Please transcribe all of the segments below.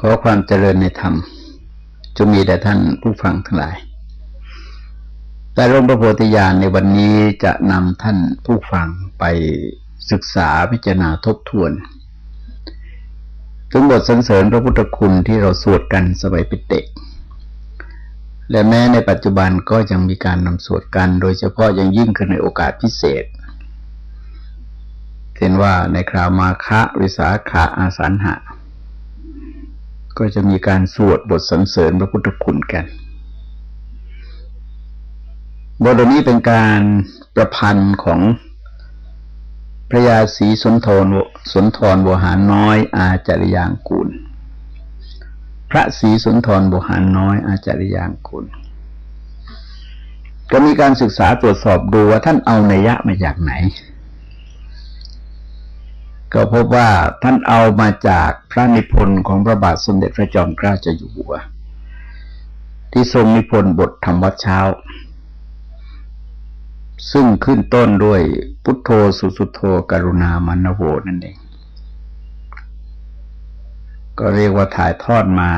ขอความเจริญในธรรมจงมีแด่ท่านผู้ฟังทั้งหลาย แต่ร่มพระโพธิญาณในวันนี้จะนำท่านผู้ฟังไปศึกษาพิจารณาทบทวน ถึงบทสรรเสริญพระพุทธคุณที่เราสวดกันสมัยเป็นเด็ก และแม้ในปัจจุบันก็ยังมีการนำสวดกัน โดยเฉพาะยังยิ่งขึ้นในโอกาสพิเศษเห็นว่าในคราวมาคะวิสาขาอาสันหะ ก็จะมีการสวดบทสรรเสริญพระพุทธคุณกันบทนี้เป็นการประพันธ์ของพระยาศรีสนทรสนทรบวหารน้อยอาจาริยางกูลพระศรีสนทรบวหารน้อยอาจาริยางกูลก็มีการศึกษาตรวจสอบดูว่าท่านเอาในยะมาจากไหน ก็พบว่าท่านเอามาจากพระนิพนธ์ของพระบาทสมเด็จพระจอมเกล้าเจ้าอยู่หัว ที่ทรงนิพนธ์บทธรรมวัดเช้า ซึ่งขึ้นต้นด้วยพุทโธสุสุโธกรุณามานโวนั่นเอง ก็เรียกว่าถ่ายทอดมา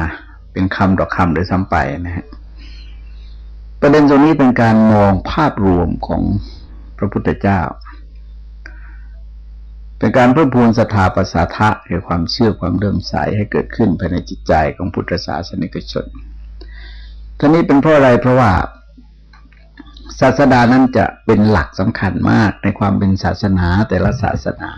เป็นคำต่อคำโดยซ้ำไปนะฮะประเด็นตรงนี้เป็นการมองภาพรวมของพระพุทธเจ้า เป็นการเพิ่มพูนศรัทธาประสาทะหรือความเชื่อความเริ่มใสให้เกิดขึ้นภายในจิตใจของพุทธศาสนิกชนท่านี้เป็นเพราะอะไรเพราะว่า ศาสดานั้นจะเป็นหลักสำคัญมากในความเป็นศาสนาแต่ละศาสนา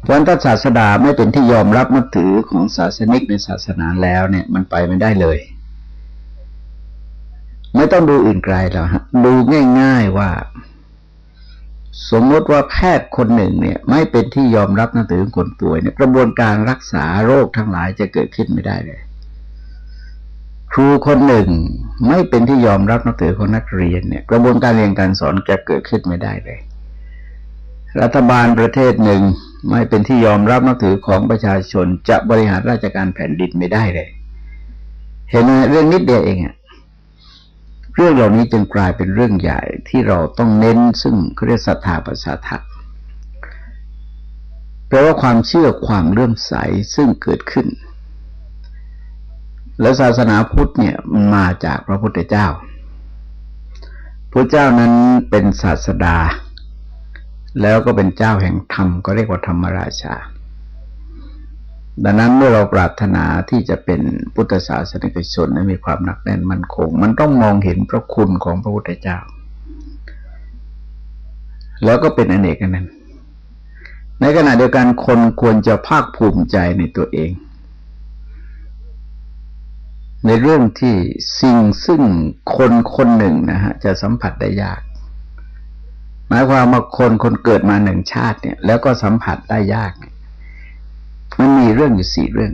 เพราะถ้าศาสดาไม่เป็นที่ยอมรับนับถือของศาสนิกในศาสนาแล้วเนี่ย มันไปไม่ได้เลย ไม่ต้องดูอื่นไกลแล้วฮะดูง่าย ๆว่า สมมติว่าแพทย์คนหนึ่งเนี่ย ไม่เป็นที่ยอมรับนับถือคนป่วยเนี่ยกระบวนการรักษาโรคทั้งหลายจะเกิดขึ้นไม่ได้เลย ครูคนหนึ่งไม่เป็นที่ยอมรับนับถือของนักเรียนเนี่ย กระบวนการเรียนการสอนจะเกิดขึ้นไม่ได้เลย รัฐบาลประเทศหนึ่งไม่เป็นที่ยอมรับนับถือของประชาชนจะบริหารราชการแผ่นดินไม่ได้เลย เห็นไหมเรื่องนิดเดียวเองอะ เรื่องเหล่านี้จึงกลายเป็นเรื่องใหญ่ที่เราต้องเน้นซึ่งเรียกศรัทธาประสาทะแปลว่าความเชื่อความเลื่อมใสซึ่งเกิดขึ้น แล้วศาสนาพุทธเนี่ยมันมาจากพระพุทธเจ้าพระเจ้านั้นเป็นศาสดา แล้วก็เป็นเจ้าแห่งธรรมก็เรียกว่าธรรมราชา ดังนั้นเมื่อเราปรารถนาที่จะเป็นพุทธศาสนิกชนให้มีความหนักแน่นมั่นคง มันต้องมองเห็นพระคุณของพระพุทธเจ้า แล้วก็เป็นอเนกนั้น ในขณะเดียวกันคนควรจะภาคภูมิใจในตัวเอง ในเรื่องที่สิ่งซึ่งคนคนหนึ่งนะฮะ จะสัมผัสได้ยาก หมายความว่าคนคนเกิดมาหนึ่งชาติเนี่ย แล้วก็สัมผัสได้ยากเมันมีเรื่องอยู่สี่เรื่อง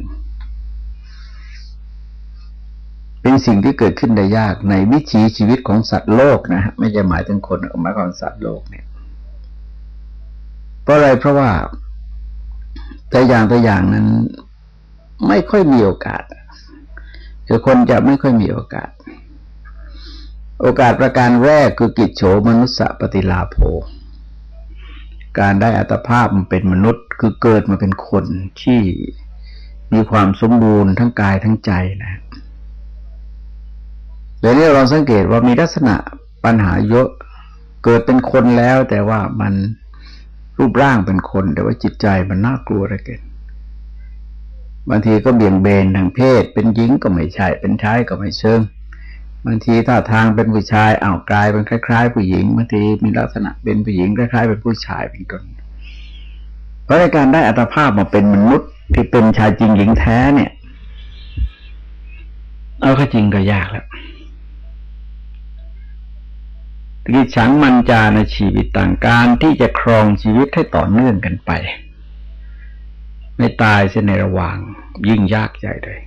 เป็นสิ่งที่เกิดขึ้นได้ยากในวิถีชีวิตของสัตว์โลกนะฮะไม่ใช่หมายถึงคนหมายของสัตว์โลกเนี่ย เพราะอะไรเพราะว่าแต่อย่างตัวอย่างนั้น ไม่ค่อยมีโอกาสคือคนจะไม่ค่อยมีโอกาส โอกาสประการแรกคือกิจโฉมนุสสะปฏิลาโภ การได้อัตภาพมันเป็นมนุษย์ คือเกิดมาเป็นคนที่มีความสมบูรณ์ทั้งกายทั้งใจนะเดี๋ยวนี้เราสังเกตว่ามีลักษณะปัญหาเยอะ เกิดเป็นคนแล้วแต่ว่ามันรูปร่างเป็นคน แต่ว่าจิตใจมันน่ากลัวอะไรกันบางทีก็เบี่ยงเบนทางเพศ เป็นหญิงก็ไม่ใช่ เป็นชายก็ไม่เชิง บางทีท่าทางเป็นผู้ชายอ้าวกลายเป็นคล้าย ๆ ผู้หญิงบางทีมีลักษณะเป็นผู้หญิงคล้าย ๆ เป็นผู้ชายเป็นต้นเพราะในการได้อัตภาพมาเป็นมนุษย์ที่เป็นชายจริงหญิงแท้เนี่ย เอาก็จริงก็ยากแล้วกิฉันมันจาในชีวิตต่างการที่จะครองชีวิตให้ต่อเนื่องกันไป ไม่ตายเสียในระหว่างยิ่งยากใหญ่เลย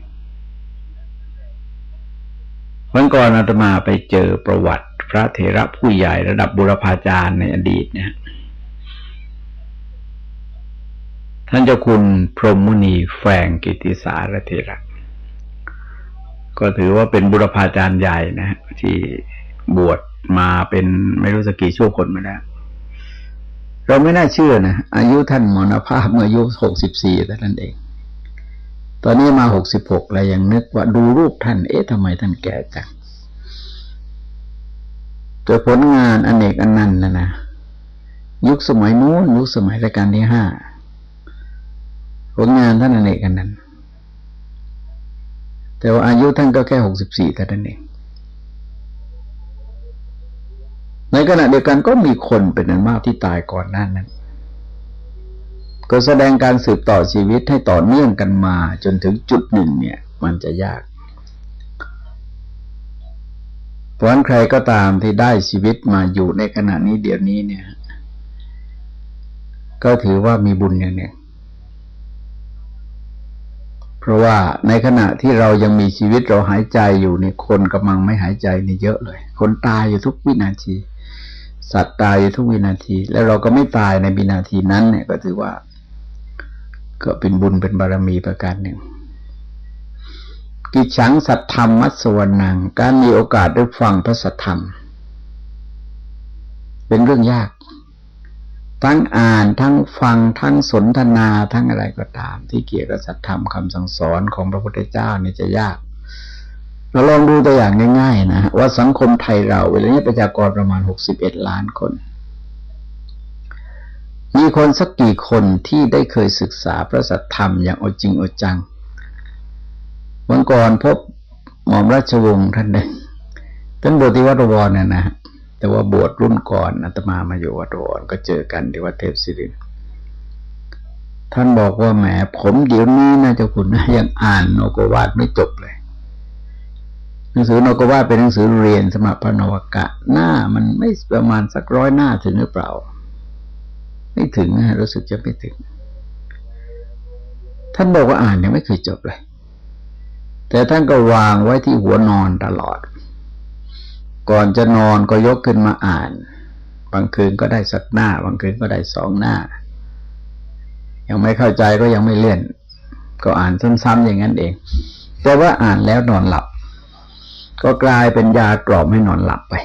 วันก่อนอาตมาไปเจอประวัติ พระเถระผู้ใหญ่ระดับบุรพาจารย์ในอดีตเนี่ย ท่านเจ้าคุณพรหมุนีแฝงกิติสารเถระ ก็ถือว่าเป็นบุรพาจารย์ใหญ่นะ ที่บวชมาเป็นไม่รู้สักกี่ชั่วคนมาแล้วเราไม่น่าเชื่อนะ อายุท่านมรณภาพเมื่ออายุหกสิบสี่แต่นั้นเอง ตอนนี้มาหกสิบหกแล้วยังนึกว่าดูรูปท่าน เอ๊ะทำไมท่านแก่จังเจอผลงานอนเนกอันนันนะนะยุคสมัยนู้นยุคสมัยรัชกาลที่ห้าผลงานท่านอนเนกอันนันแต่ว่าอายุท่านก็แค่หกสิบสี่แต่นั้นเองในขณะเดียวกันก็มีคนเป็นอันมากที่ตายก่อนหน้านั้น ก็แสดงการสืบต่อชีวิตให้ต่อเนื่องกันมา จนถึงจุดหนึ่งเนี่ย มันจะยากเพราะใครก็ตามที่ได้ชีวิตมาอยู่ในขณะนี้เดี๋ยวนี้เนี่ย ก็ถือว่ามีบุญอย่างหนี้เพราะว่าในขณะที่เรายังมีชีวิตเราหายใจอยู่นี่คนกำลังไม่หายใจนี่เยอะเลย คนตายอยู่ทุกวินาที สัตว์ตายอยู่ทุกวินาที แล้วเราก็ไม่ตายในวินาทีนั้นเนี่ยก็ถือว่า ก็เป็นบุญเป็นบารมีประการหนึ่ง กิจฉังสัตธรรมมัสวรนัง การมีโอกาสได้ฟังพระสัทธรรม เป็นเรื่องยาก ทั้งอ่านทั้งฟังทั้งสนทนาทั้งอะไรก็ตาม ที่เกี่ยวกับสัตธรรมคำสั่งสอนของพระพุทธเจ้านี่จะยากเราลองดูตัวอย่างง่ายๆนะว่าสังคมไทยเราเวลานี้ประชากรประมาณหกสิบเอ็ดล้านคน มีคนสักกี่คนที่ได้เคยศึกษาพระสัทธรรมอย่างอจริงอจัง วันก่อนพบหม่อมราชวงศ์ท่านหนึ่งท่านบวชที่วัดวรเนี่ยนะ แต่ว่าบวชรุ่นก่อนอาตมามาอยู่วัดวรก็เจอกันที่วัดเทพศิรินท่านบอกว่าแหมผมเดี๋ยวนี้นะเจ้าคุณนะยังอ่านโนกวาดไม่จบเลย หนังสือโนกว่าเป็นหนังสือเรียนสมัครพนวกะ หน้ามันไม่ประมาณสักร้อยหน้าถึงหรือเปล่า ไม่ถึงนะรู้สึกจะไม่ถึง ท่านบอกว่าอ่านยังไม่เคยจบเลย แต่ท่านก็วางไว้ที่หัวนอนตลอด ก่อนจะนอนก็ยกขึ้นมาอ่าน บางคืนก็ได้สักหน้า บางคืนก็ได้สองหน้า ยังไม่เข้าใจก็ยังไม่เลื่อน ก็อ่านซ้ำๆอย่างนั้นเอง แต่ว่าอ่านแล้วนอนหลับ ก็กลายเป็นยากรอบให้นอนหลับไป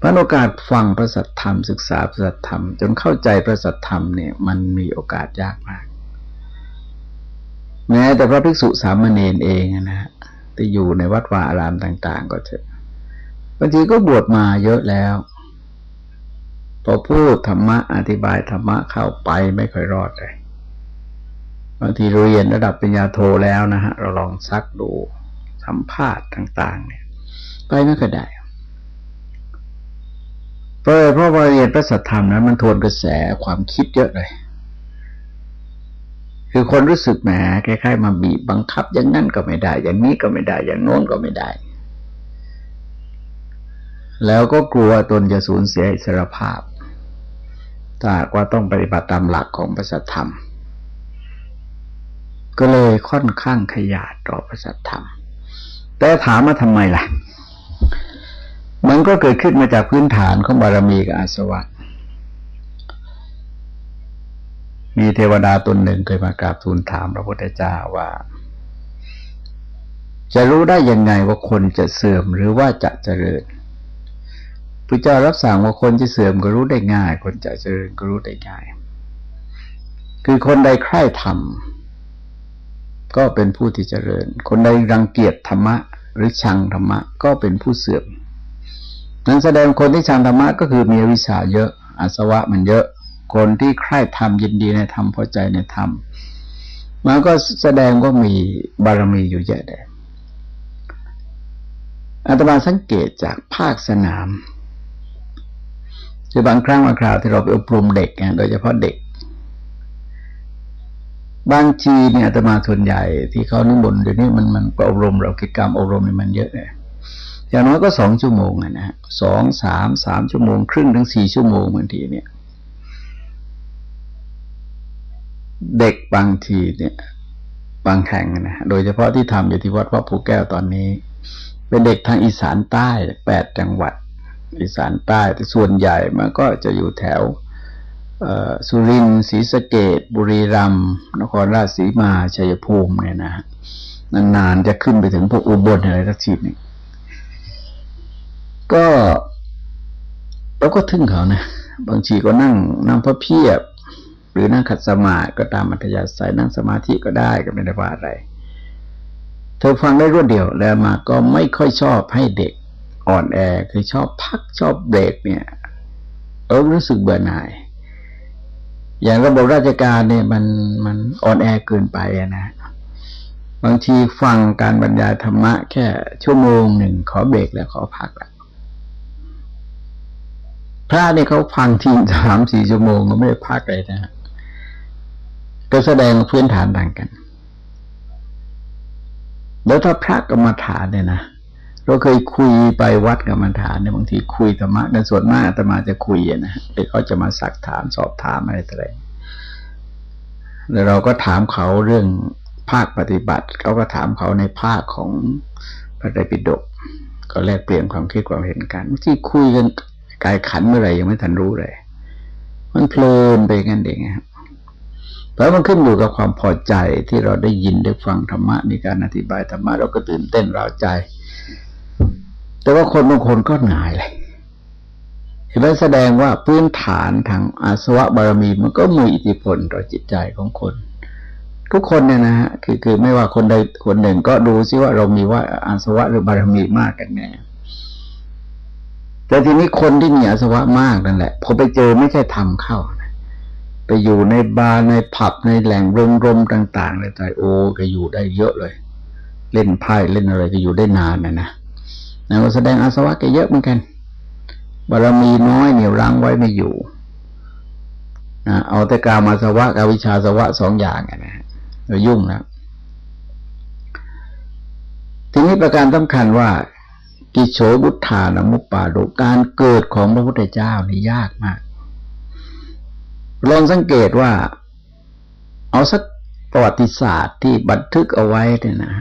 พระโอกาสฟังพระสัทธรรม ศึกษาพระสัทธรรม จนเข้าใจพระสัทธรรมเนี่ยมันมีโอกาสยากมาก แม้แต่พระภิกษุสามเณรเองนะฮะที่อยู่ในวัดวาอารามต่าง ๆ ก็เถอะบางทีก็บวชมาเยอะแล้ว พอพูดธรรมะอธิบายธรรมะเข้าไปไม่ค่อยรอดเลยบางทีเรียนระดับปริญญาโทแล้วนะฮะ เราลองซักดูสัมภาษณ์ต่าง ๆ เนี่ย ไปไม่เคยได้ ราะเพราะว่าเรียนพระสัทธรรมนั้นมันทวนกระแสความคิดเยอะเลย คือคนรู้สึกแหมคล้ายๆมาบีบบังคับอย่างนั้นก็ไม่ได้ อย่างนี้ก็ไม่ได้ อย่างโน้นก็ไม่ได้ แล้วก็กลัวตนจะสูญเสียอิสรภาพถ้าว่าต้องปฏิบัติตามหลักของพระสัทธรรม ก็เลยค่อนข้างขยาดต่อพระสัทธรรม แต่ถามมาทำไมล่ะ มันก็เกิดขึ้นมาจากพื้นฐานของบารมีกับอาสวะ มีเทวดาตนหนึ่งเคยมากราบทูลถามพระพุทธเจ้าว่า จะรู้ได้ยังไงว่าคนจะเสื่อมหรือว่าจะเจริญพระเจ้ารับสั่งว่าคนจะเสื่อมก็รู้ได้ง่าย คนจะเจริญก็รู้ได้ง่าย คือคนใดใคร่ทำก็เป็นผู้ที่เจริญ คนใดรังเกียจธรรมะ หรือชังธรรมะ ก็เป็นผู้เสื่อม นั้นแสดงคนที่ชังธรรมะก็คือมีวิชาเยอะ อาสวะมันเยอะ คนที่ใคร่ธรรมยินดีในธรรมพอใจในธรรมมันก็แสดงว่ามีบารมีอยู่เยอะเลยอาตมาสังเกตจากภาคสนามคือบางครั้งบางคราวที่เราไปอบรมเด็กโดยเฉพาะเด็ก บางทีเนี่ยอาตมาส่วนใหญ่ที่เขานิมนต์เดี๋ยวนี้มันมันอบรมเรากิจกรรมอบรมนี่มันเยอะเลย อย่างน้อยก็สองชั่วโมงนะฮะสองสามสามชั่วโมง ครึ่งถึงสี่ชั่วโมงบางทีเนี่ย เด็กบางทีเนี่ย บางแห่งนะโดยเฉพาะที่ทำอยู่ที่วัดพระภูแก้วตอนนี้ เป็นเด็กทางอีสานใต้แปดจังหวัด อีสานใต้แต่ส่วนใหญ่มันก็จะอยู่แถวสุรินทร์ศรีสะเกดบุรีรัมย์นครราชสีมาชัยภูมิเนี่ยนะนานๆจะขึ้นไปถึงพวกอุบลอะไรทักทีนี่ ก็เราก็ทึ่งเขานะบางทีก็นั่งนั่งพระเพียบ หรือนั่งขัดสมาธิก็ตามอัธยาศัยนั่งสมาธิก็ได้ก็ไม่ได้ว่าอะไร เธอฟังได้รวดเดียวแล้วมาก็ไม่ค่อยชอบให้เด็กอ่อนแอคือชอบพักชอบเบรกเนี่ย เออรู้สึกเบื่อหน่าย อย่างระบบราชการเนี่ยมันมันอ่อนแอเกินไปนะบางทีฟังการบรรยายธรรมะแค่ชั่วโมงหนึ่งขอเบรกแล้วขอพักแล้ว พระเนี่ยเขาฟังทีสามสี่ชั่วโมงก็ไม่ได้พักเลยนะก็แสดงพื้นฐานต่างกัน แล้วถ้าพระกรรมฐานเนี่ยนะเราเคยคุยไปวัดกรรมฐานเนี่ยบางทีคุยธรรมะในส่วนมากธรรมาจะคุยนะเด็กเขาจะมาสักถามสอบถามอะไรต่ออะไรแล้วเราก็ถามเขาเรื่องภาคปฏิบัติเขาก็ถามเขาในภาคของพระไตรปิฎกก็แลกเปลี่ยนความคิดความเห็นกันที่คุยกัน กายขันเมื่อไรยังไม่ทันรู้เลย มันเพลินไปกันเองครับเพราะมันขึ้นอยู่กับความพอใจที่เราได้ยินได้ฟังธรรมะมีการอธิบายธรรมะเราก็ตื่นเต้นเราใจ แต่ว่าคนบางคนก็หงายเลยเห็นไหมแสดงว่าพื้นฐานทางอาสวะบารมีมันก็มีอิทธิพลต่อจิตใจของคน ทุกคนเนี่ยนะฮะคือคือไม่ว่าคนใดคนหนึ่งก็ดูซิว่าเรามีว่าอาสวะหรือบารมีมากกันแน่ แต่ทีนี้คนที่มีอาสวะมากนั่นแหละพอไปเจอไม่ใช่ทำเข้า ไปอยู่ในบาร์ในผับในแหล่งรมรมต่างๆเลยใจโอ้ก็อยู่ได้เยอะเลย เล่นไพ่เล่นอะไรก็อยู่ได้นานนะนะแสดงอาสวะแกเยอะเหมือนกันบารมีน้อยเหนี่ยวรั้งไว้ไม่อยู่นะเอาแต่กามาสวะกับวิชาสวะสองอย่างนะเรายุ่งแล้วทีนี้ประการสำคัญว่า กิโฉบุธานมุปปาโดการเกิดของพระพุทธเจ้านี่ยากมาก ลองสังเกตว่า เอาสักประวัติศาสตร์ที่บันทึกเอาไว้เนี่ยนะ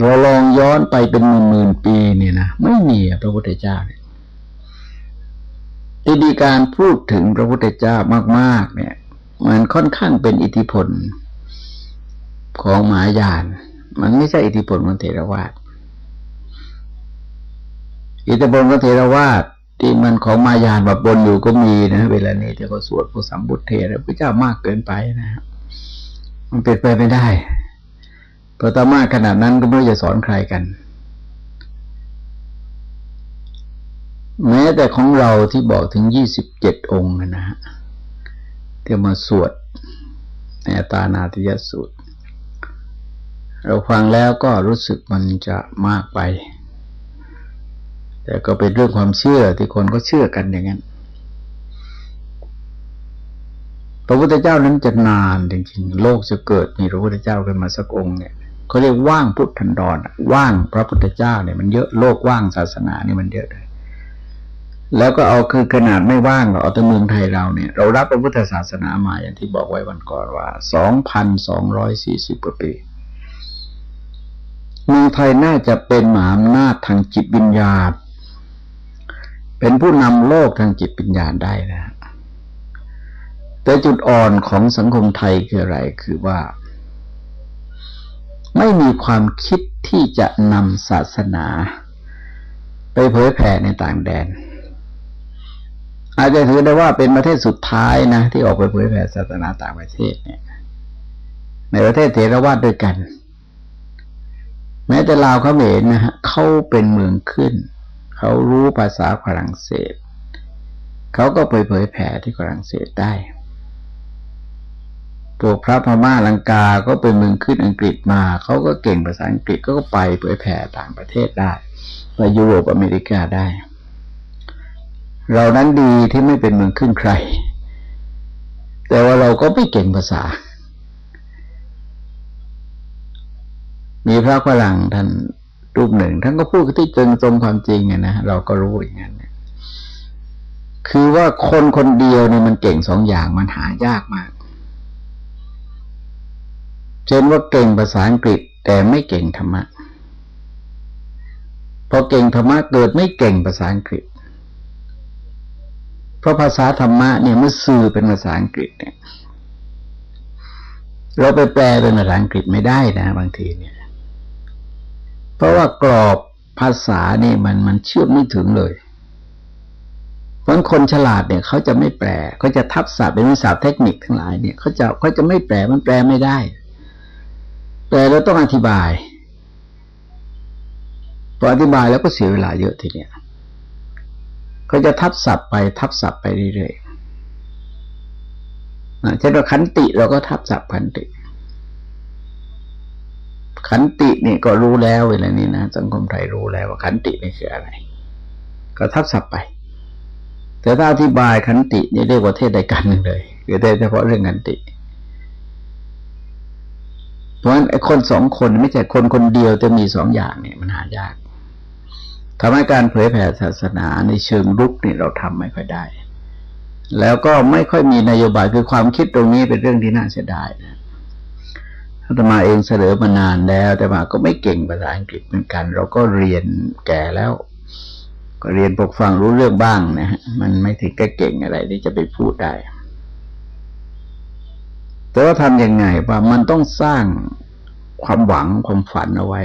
เราลองย้อนไปเป็นหมื่นๆปีเนี่ยนะไม่มีพระพุทธเจ้าเนี่ยที่ดีการพูดถึงพระพุทธเจ้ามาก ๆ เนี่ย มันค่อนข้างเป็นอิทธิพลของหมายาน มันไม่ใช่อิทธิพลของเทรวาส อิทธิพลของเทรวาสที่มันของมายานแบบบนอยู่ก็มีนะเวลานี้ที่เขาสวดพระสัมบุตเทระพระเจ้ามากเกินไปนะครับมันเป็นไปไม่ได้พอตามากขนาดนั้นก็ไม่รู้จะสอนใครกัน แม้แต่ของเราที่บอกถึงยี่สิบเจ็ดองค์นะฮะที่มาสวดในตานาติยสูตร เราฟังแล้วก็รู้สึกมันจะมากไป แต่ก็เป็นเรื่องความเชื่อที่คนก็เชื่อกันอย่างนั้นพระพุทธเจ้านั้นจะนานจริงๆ โลกจะเกิดมีพระพุทธเจ้าขึ้นมาสักองค์เนี่ยเขาเรียกว่างพุทธันดรว่างพระพุทธเจ้าเนี่ยมันเยอะโลกว่างศาสนานี่มันเยอะเลยแล้วก็เอาคือขนาดไม่ว่างเอาแต่เมืองไทยเราเนี่ย เรารับพระพุทธศาสนามาอย่างที่บอกไว้วันก่อนว่าสองพันสองร้อยสี่สิบกว่าปีเมืองไทยน่าจะเป็นมหาอำนาจทางจิตวิญญาณ เป็นผู้นำโลกทางจิตปัญญาได้นะแต่จุดอ่อนของสังคมไทยคืออะไรคือว่า ไม่มีความคิดที่จะนำศาสนา ไปเผยแผ่ในต่างแดน อาจจะถือได้ว่าเป็นประเทศสุดท้ายนะ ที่ออกไปเผยแผ่ศาสนาต่างประเทศเนี่ย ในประเทศเทรวาสด้วยกัน แม้แต่ลาวเขาเห็นนะฮะเขาเป็นเมืองขึ้น เขารู้ภาษาฝรั่งเศส เขาก็ไปเผยแผ่ที่ฝรั่งเศสได้ตัวพระพม่าลังกา ก็เป็นเมืองขึ้นอังกฤษมา เขาก็เก่งภาษาอังกฤษก็ไปเผยแผ่ต่างประเทศได้ ไปยุโรปอเมริกาได้ เรานั้นดีที่ไม่เป็นเมืองขึ้นใคร แต่ว่าเราก็ไม่เก่งภาษา มีพระฝรั่งท่าน รูปหนึ่ง ท่านก็พูดที่จริงตรงความจริงไงนะเราก็รู้อย่างนั้นคือว่าคนคนเดียวเนี่ยมันเก่งสองอย่างมันหายากมาก เช่นว่าเก่งภาษาอังกฤษแต่ไม่เก่งธรรมะพอเก่งธรรมะเกิดไม่เก่งภาษาอังกฤษ เพราะภาษาธรรมะเนี่ยมันสื่อเป็นภาษาอังกฤษเนี่ยเราไปแปลเป็นภาษาอังกฤษไม่ได้นะ บางทีเนี่ย เพราะว่ากรอบภาษานี่มันมันเชื่อมไม่ถึงเลยเพราะคนฉลาดเนี่ยเขาจะไม่แปลเขาจะทับศัพท์เป็นวิชาเทคนิคทั้งหลายเนี่ยเขาจะเขาจะไม่แปลมันแปลไม่ได้ แปลแล้วต้องอธิบายพออธิบายแล้วก็เสียเวลาเยอะทีเนี้ยเขาจะทับศัพท์ไปทับศัพท์ไปเรื่อยๆเช่นเราขันติเราก็ทับศัพท์ขันติ ขันตินี่ก็รู้แล้วเวลานี้นะสังคมไทยรู้แล้วว่าขันตินี่คืออะไร ก็ทับศัพท์ไป แต่ถ้าอธิบายขันตินี่เรียกว่าเทศใดกันหนึ่งเลยคือเฉพาะเรื่องขันติเพราะฉะนั้นไอ้คนสองคนไม่ใช่คนคนเดียวจะมีสองอย่างเนี่ยมันหายากทำให้การเผยแผ่ศาสนาในเชิงรุกนี่เราทำไม่ค่อยได้ แล้วก็ไม่ค่อยมีนโยบายคือความคิดตรงนี้เป็นเรื่องที่น่าเสียดายนะ อาตมาเองเสนอมานานแล้ว แต่มาก็ไม่เก่งภาษาอังกฤษเหมือนกัน เราก็เรียนแก่แล้ว ก็เรียนปกฟังรู้เรื่องบ้างนะฮะมันไม่ถึงกับเก่งอะไรที่จะไปพูดได้ แต่ว่าทำยังไงว่ามันต้องสร้างความหวังความฝันเอาไว้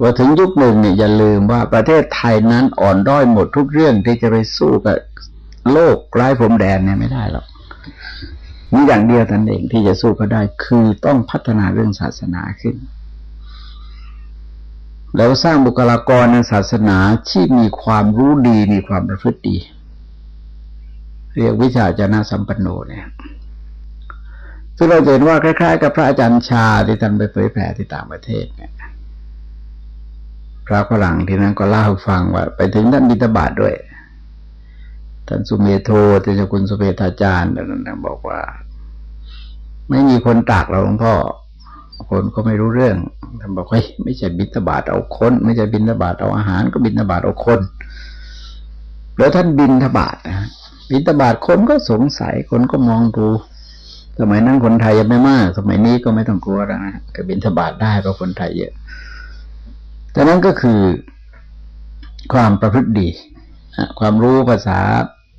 ว่าถึงยุคหนึ่งเนี่ยอย่าลืมว่าประเทศไทยนั้นอ่อนด้อยหมดทุกเรื่องที่จะไปสู้กับโลกไร้พรมแดนเนี่ยไม่ได้หรอก มีอย่างเดียวท่านเองที่จะสู้ก็ได้คือต้องพัฒนาเรื่องศาสนาขึ้น แล้วสร้างบุคลากรในศาสนาที่มีความรู้ดีมีความประพฤติดี เรียกวิชชาจรณสัมปันโนเนี่ยซึ่งเราเห็นว่าคล้ายๆ กับพระอาจารย์ชาที่ท่านไปเผยแผ่ที่ต่างประเทศเนี่ยพระฝรั่งที่นั้นก็เล่าให้ฟังว่า ไปถึงท่านบิณฑบาตด้วย ท่านสุเมโทเจ้าคุณสุเมธาจารย์นั่นบอกว่า ไม่มีคนตักบาตรเราหลวงพ่อ คนก็ไม่รู้เรื่องท่านบอกว่าไม่ใช่บิณฑบาตเอาคน ไม่ใช่บิณฑบาตเอาอาหารก็บิณฑบาตเอาคน แล้วท่านบินทบาทนะบินทบาทคนก็สงสัยคนก็มองดูสมัยนั้นคนไทยยังไม่มาก สมัยนี้ก็ไม่ต้องกลัวแล้วนะก็บินทบาทได้เพราะคนไทยเยอะ แต่นั้นก็คือความประพฤติดี ความรู้ภาษา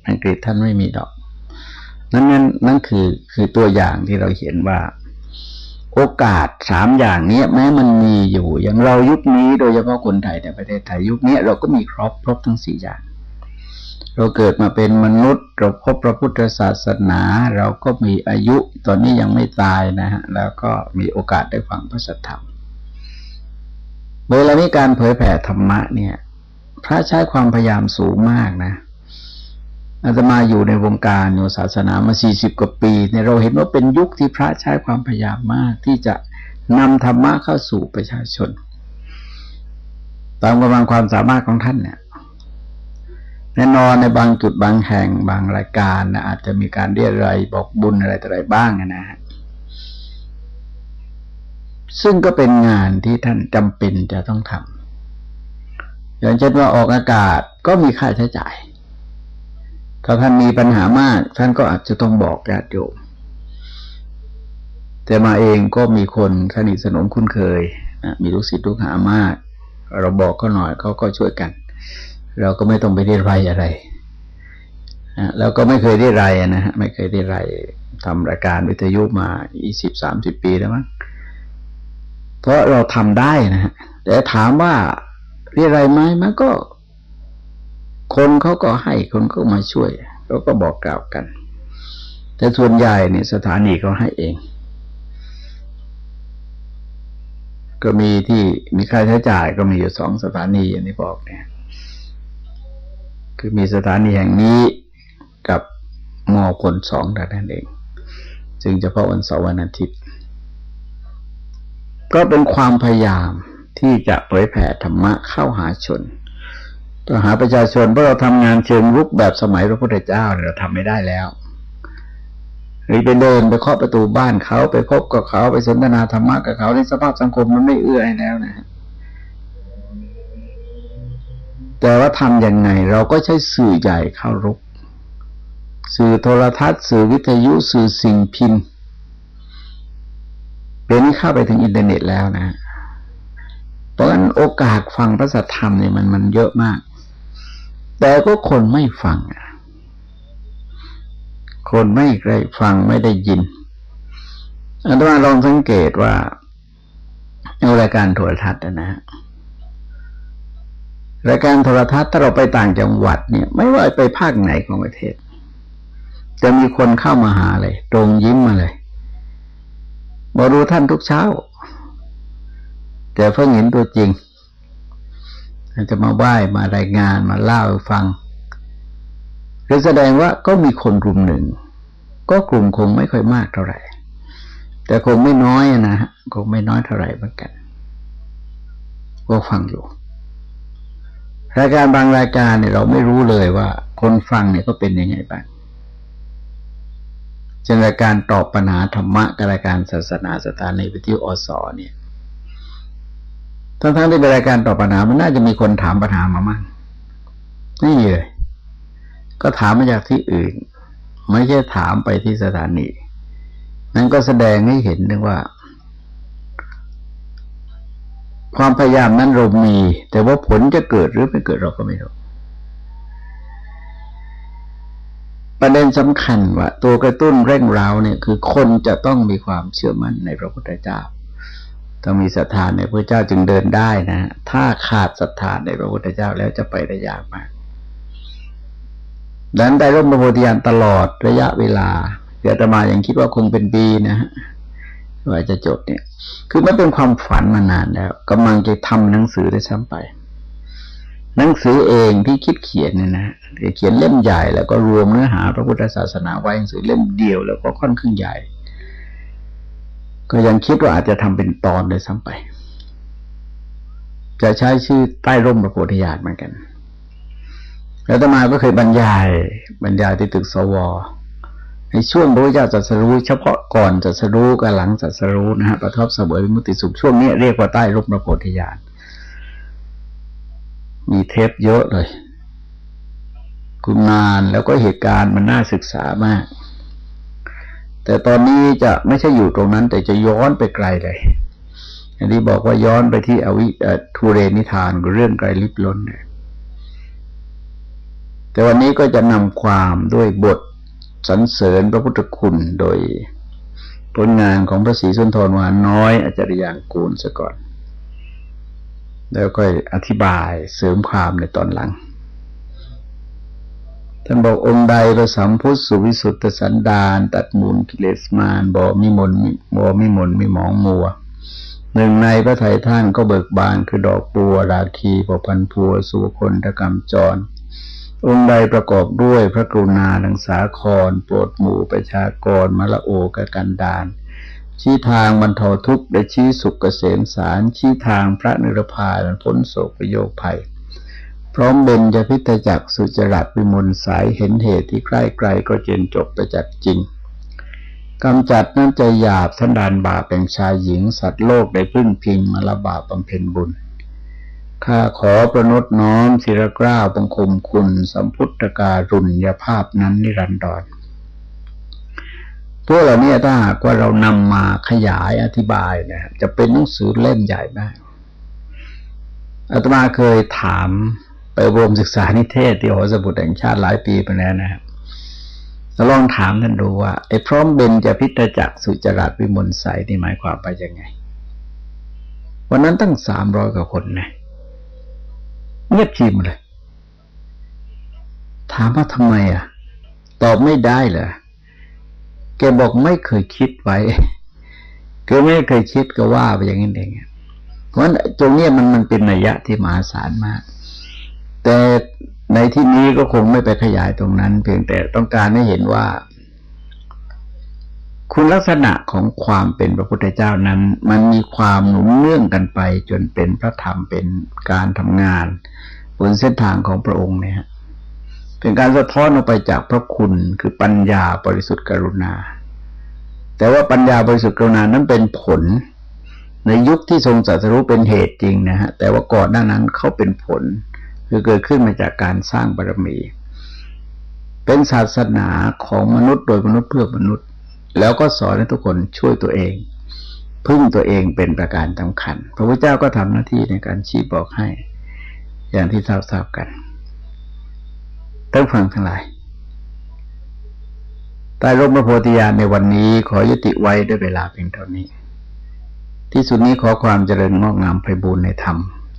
อังกฤษท่านไม่มีดอก นั้นนั้นนั่นคือคือตัวอย่างที่เราเห็นว่า โอกาสสามอย่างนี้แม้มันมีอยู่ อย่างเรายุคนี้โดยเฉพาะคนไทยในประเทศไทยยุคนี้เราก็มีครบครบทั้งสี่อย่างเราเกิดมาเป็นมนุษย์ เราพบพระพุทธศาสนา เราก็มีอายุตอนนี้ยังไม่ตายนะฮะ แล้วก็มีโอกาสได้ฟังพระสัทธรรมเวลานี้การเผยแผ่ธรรมะเนี่ย พระใช้ความพยายามสูงมากนะ อาตมาอยู่ในวงการโยศาสนามาสี่สิบกว่าปีเนี่ยเราเห็นว่าเป็นยุคที่พระใช้ความพยายามมากที่จะนำธรรมะเข้าสู่ประชาชน ตามกำลังความสามารถของท่านเนี่ยแน่นอนในบางจุดบางแห่งบางรายการนะอาจจะมีการเรียกอะไรบอกบุญอะไรต่ออะไรบ้างนะฮะซึ่งก็เป็นงานที่ท่านจำเป็นจะต้องทำอย่างเช่นว่าออกอากาศก็มีค่าใช้จ่าย ถ้าท่านมีปัญหามาก ท่านก็อาจจะต้องบอกญาติโยมแต่มาเองก็มีคนสนิทสนมคุ้นเคยนะมีลูกศิษย์ลูกหามาก เราบอกก็หน่อยเขาก็ช่วยกัน เราก็ไม่ต้องไปได้ไรอะไรแล้วก็ไม่เคยได้ไรนะฮะไม่เคยได้ไรทำรายการวิทยุมายี่สิบสามสิบปีแล้วมั้งเพราะเราทำได้นะฮะแต่ถามว่าเรียอะไรไหมมันก็ คนเขาก็ให้คนก็มาช่วยเขาก็บอกกล่าวกัน แต่ส่วนใหญ่เนี่ยสถานีเขาให้เอง ก็มีที่มีค่าใช้จ่ายก็มีอยู่สองสถานีอย่างที่บอกเนี่ย คือมีสถานีแห่งนี้กับมอคนสองแต่นั้นเอง จึงเฉพาะวันเสาร์วันอาทิตย์ ก็เป็นความพยายามที่จะเผยแผ่ธรรมะเข้าหาชน ต่อหาประชาชนเพราะเราทำงานเชิงรุกแบบสมัยพระพุทธเจ้าเราทำไม่ได้แล้วหรือไปเดินไปเคาะประตูบ้านเขาไปพบกับเขาไปสนทนาธรรมะกับเขาในสภาพสังคมมันไม่เอื้อให้แล้วนะแต่ว่าทำยังไง เราก็ใช้สื่อใหญ่เข้ารุก สื่อโทรทัศน์ สื่อวิทยุสื่อสิ่งพิมพ์เดี๋ยวนี้เข้าไปถึงอินเทอร์เน็ตแล้วนะเพราะฉะนั้นโอกาสฟังพระสัทธรรมเนี่ยมันมันเยอะมาก แต่ก็คนไม่ฟัง คนไม่ได้ฟังไม่ได้ยินอันตราลองสังเกตว่าในรายการโทรทัศน์นะฮะรายการโทรทัศน์ถ้าเราไปต่างจังหวัดเนี่ย ไม่ว่าไปภาคไหนของประเทศ จะมีคนเข้ามาหาเลย ตรงยิ้มมาเลยบรู้ท่านทุกเช้า แต่เพิ่งเห็นตัวจริง จะมาไหว้มารายงานมาเล่าฟังหรือแสดงว่าก็มีคนกลุ่มหนึ่ง ก็กลุ่มคงไม่ค่อยมากเท่าไหร่ แต่คงไม่น้อยนะฮะคงไม่น้อยเท่าไหร่เหมือนกัน ก็ฟังอยู่ รายการบางรายการเนี่ยเราไม่รู้เลยว่า คนฟังเนี่ยก็เป็นยังไงบ้างเช่นรายการตอบปัญหาธรรมะกับรายการศาสนาสถานีวิทยุอสเนี่ย ทั้งๆที่เป็นรายการตอบปัญหามันน่าจะมีคนถามปัญหามามั่งไม่เลย ก็ถามมาจากที่อื่น ไม่ใช่ถามไปที่สถานีนั่นก็แสดงให้เห็นนึงว่า ความพยายามนั้นเรามี แต่ว่าผลจะเกิดหรือไม่เกิดเราก็ไม่รู้ประเด็นสำคัญว่าตัวกระตุ้นเร่งเราวเนี่ยคือคนจะต้องมีความเชื่อมั่นในพระพุทธเจ้า ต้องมีศรัทธาในพระเจ้าจึงเดินได้นะ ถ้าขาดศรัทธาในพระพุทธเจ้าแล้วจะไปได้ยากมากดังนั้นได้ร่มพระโพธิญาณตลอดระยะเวลาเดี๋ยวตมาอยังคิดว่าคงเป็นปีนะฮะว่าจะจบเนี่ย คือมันเป็นความฝันมานานแล้วกำลังจะทำหนังสือได้ซ้ำไป หนังสือเองที่คิดเขียนเนี่ยนะเขียนเล่มใหญ่แล้วก็รวมเนื้อหาพระพุทธศาสนาไว้หนังสือเล่มเดียวแล้วก็ค่อนข้างใหญ่ ก็ยังคิดว่าอาจจะทำเป็นตอนเลยซ้ำไป จะใช้ชื่อใต้ร่มพระโพธิญาณเหมือนกัน แล้วตมาก็เคยบรรยายบรรยายที่ตึกสวในช่วงพระเจ้าจัสรู้ เฉพาะก่อนจัสรู้กับหลังจัสรู้นะฮะประทับเสวยมุติสุขช่วงนี้เรียกว่าใต้ร่มพระโพธิญาณมีเทปเยอะเลย คุณนานแล้วก็เหตุการณ์มันน่าศึกษามาก แต่ตอนนี้จะไม่ใช่อยู่ตรงนั้น แต่จะย้อนไปไกลเลยอันนี้บอกว่าย้อนไปที่อวิทูเรนิทานเรื่องไกลลิบล้นเนี่ยแต่วันนี้ก็จะนำความด้วยบทสรรเสริญพระพุทธคุณโดยผลงานของพระศรีสุนทรวานน้อยอาจารย์ยางกูลซะก่อน แล้วก็อธิบายเสริมความในตอนหลัง ท่านบอกองค์ใดประสัมพุทธสุวิสุทธสันดาน ตัดมูลกิเลสมารบ่มีมนบ่มีมนมีหมองมัว หนึ่งในพระไถ่ท่านก็เบิกบานคือดอกบัวราคีปพันพัวสุคนตกรรมจร องค์ใดประกอบด้วยพระกรุณาดังสาคร โปรดหมู่ประชากรมละโอกกันดานชี้ทางบรรเทาทุกข์และชี้สุขเกษมสารชี้ทางพระนิรพานพ้นโศกประโยคภัย พร้อมเบญจพิทจักสุจรัตวิมลสายเห็นเหตุที่ใกล้ไกลก็เจนจบประจักษ์จริงกำจัดน้ำใจหยาบสันดานบาปแห่งชายหญิงสัตว์โลกได้พึ่งพิงมาละบาปบำเพ็ญบุญข้าขอประนตน้อมศิรกล้าบังคมคุณสัมพุทธการุณยภาพนั้นนิรันดรพวกเหล่านี้ถ้าหากว่าเรานำมาขยายอธิบายนะจะเป็นหนังสือเล่มใหญ่มากอาตมาเคยถาม ไปรวมศึกษานิเทศที่หอสมุดแห่งชาติหลายปีไปแล้วนะครับลองถามท่านดูว่าไอ้พร้อมเบนจะพิจจักสุจรัตวิมลใสนี่หมายความไปยังไง วันนั้นตั้งสามร้อยกว่าคนนะเงียบชีมเลย ถามว่าทำไมอะ ตอบไม่ได้เหรอแกบอกไม่เคยคิดไว้ก็ไม่เคยคิดก็ว่าไปอย่างนี้เองเพราะตรงนี้มันมันเป็นนัยยะที่มหาศาลมาก แต่ในที่นี้ก็คงไม่ไปขยายตรงนั้น เพียงแต่ต้องการให้เห็นว่า คุณลักษณะของความเป็นพระพุทธเจ้านั้น มันมีความหนุนเนื่องกันไป จนเป็นพระธรรมเป็นการทำงาน บนเส้นทางของพระองค์เนี่ยเป็นการสะท้อนออกไปจากพระคุณคือปัญญาบริสุทธิ์กรุณา แต่ว่าปัญญาบริสุทธิ์กรุณานั้นเป็นผล ในยุคที่ทรงสัสรู้เป็นเหตุจริงนะฮะแต่ว่าก่อนหน้านั้นเขาเป็นผล คือเกิดขึ้นมาจากการสร้างบารมี เป็นศาสนาของมนุษย์โดยมนุษย์เพื่อมนุษย์ แล้วก็สอนให้ทุกคนช่วยตัวเอง พึ่งตัวเองเป็นประการสำคัญ พระพุทธเจ้าก็ทำหน้าที่ในการชี้บอกให้ อย่างที่ทราบทราบกันตั้งฟังทั้งหลายใต้ร่มพระโพธิญาณในวันนี้ขอยุติไว้ด้วยเวลาเพียงเท่านี้ ที่สุดนี้ขอความเจริญงอกงามไพบูรณ์ในธรรม